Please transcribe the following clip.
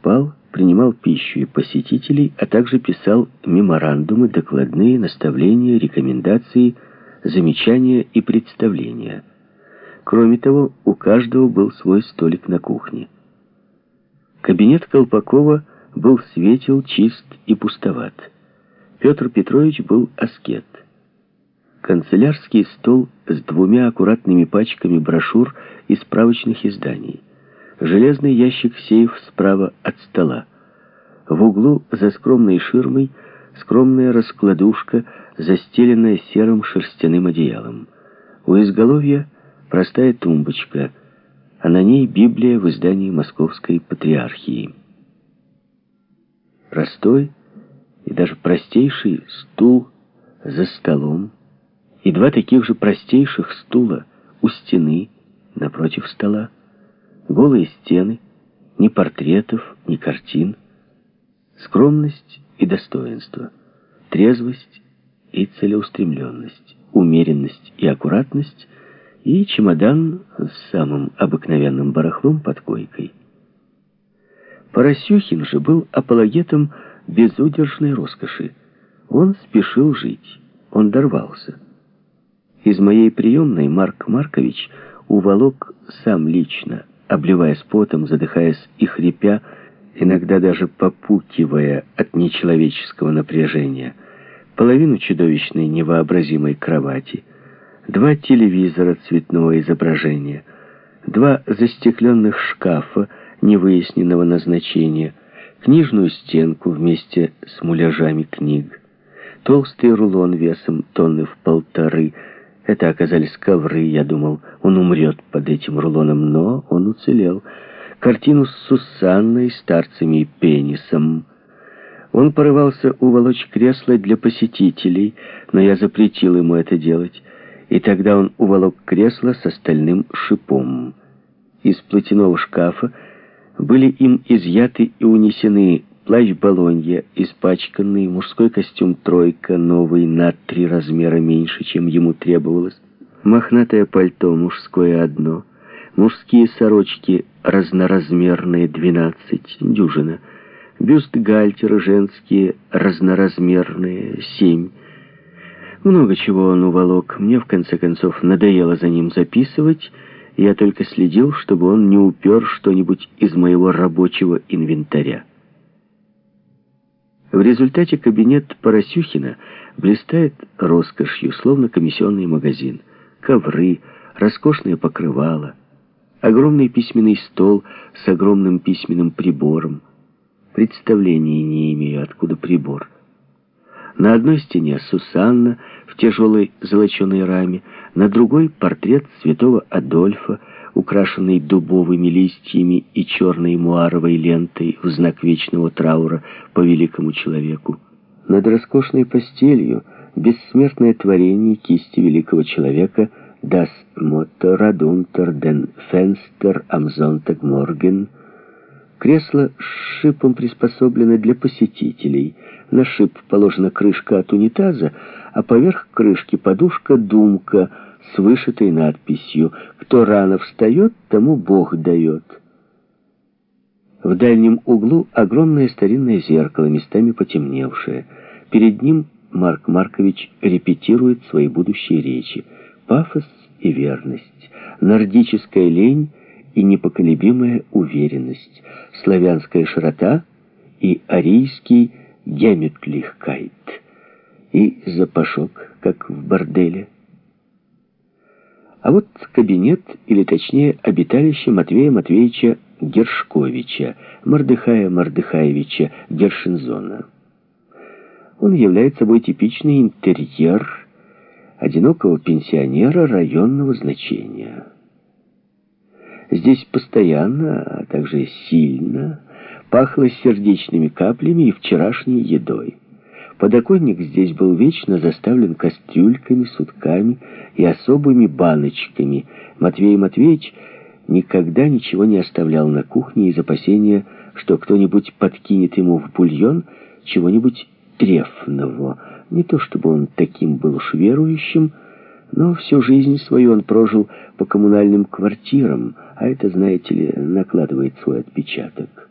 спал, принимал пищу и посетителей, а также писал меморандумы, докладные, наставления, рекомендации, замечания и представления. Кроме того, у каждого был свой столик на кухне. Кабинет Колпакова был светел, чист и пустоват. Петр Петрович был аскет. Канцелярский стол с двумя аккуратными пачками брошюр и справочных изданий. Железный ящик-сейф справа от стола. В углу за скромной ширмой скромная раскладушка, застеленная серым шерстяным одеялом. У изголовья простая тумбочка, а на ней Библия в издании Московской Патриархии. Простой и даже простейший стул за столом и два таких же простейших стула у стены напротив стола. Голые стены, ни портретов, ни картин. Скромность и достоинство, трезвость и целеустремленность, умеренность и аккуратность и чемодан с самым обыкновенным барахлом под койкой. Поросюхин же был апологетом безудержной роскоши. Он спешил жить, он дорвался. Из моей приемной Марк Маркович уволок сам лично, обливаясь потом, задыхаясь и хрипя, иногда даже попукивая от нечеловеческого напряжения, половину чудовищной невообразимой кровати, два телевизора цветного изображения, два застекленных шкафа невыясненного назначения, книжную стенку вместе с муляжами книг, толстый рулон весом тонны в полторы – это оказались ковры. Я думал, он умрет под этим рулоном, но он уцелел. Картину с Сусанной, старцами и пенисом. Он порывался уволочь кресло для посетителей, но я запретил ему это делать. И тогда он уволок кресло с остальным шипом. Из платяного шкафа были им изъяты и унесены плащ Болонья, испачканный, мужской костюм «тройка», новый, на три размера меньше, чем ему требовалось, мохнатое пальто мужское одно, мужские сорочки разноразмерные двенадцать, дюжина, бюстгальтеры женские разноразмерные семь. Много чего он уволок. Мне, в конце концов, надоело за ним записывать, я только следил, чтобы он не упер что-нибудь из моего рабочего инвентаря. В результате кабинет Поросюхина блистает роскошью, словно комиссионный магазин. Ковры, роскошное покрывало, огромный письменный стол с огромным письменным прибором. Представления не имею, откуда прибор. На одной стене Сусанна в тяжелой золоченой раме, на другой портрет святого Адольфа, украшенный дубовыми листьями и черной муаровой лентой в знак вечного траура по великому человеку. Над роскошной постелью бессмертное творение кисти великого человека «Das Motto Radunter den Fenster am Sonntag Morgen» Кресло с шипом приспособлено для посетителей. На шип положена крышка от унитаза, а поверх крышки подушка-думка — с вышитой надписью «Кто рано встает, тому Бог дает». В дальнем углу огромное старинное зеркало, местами потемневшее. Перед ним Марк Маркович репетирует свои будущие речи. Пафос и верность, нордическая лень и непоколебимая уверенность, славянская широта и арийский гемютлихкайт. И запашок, как в борделе. А вот кабинет, или точнее обиталище Матвея Матвеевича Гершковича, Мордыхая Мордыхаевича Гершинзона. Он является собой типичный интерьер одинокого пенсионера районного значения. Здесь постоянно, а также сильно пахло сердечными каплями и вчерашней едой. Подоконник здесь был вечно заставлен кастрюльками, сутками и особыми баночками. Матвей Матвеевич никогда ничего не оставлял на кухне из опасения, что кто-нибудь подкинет ему в бульон чего-нибудь трефного. Не то чтобы он таким был уж верующим, но всю жизнь свою он прожил по коммунальным квартирам, а это, знаете ли, накладывает свой отпечаток.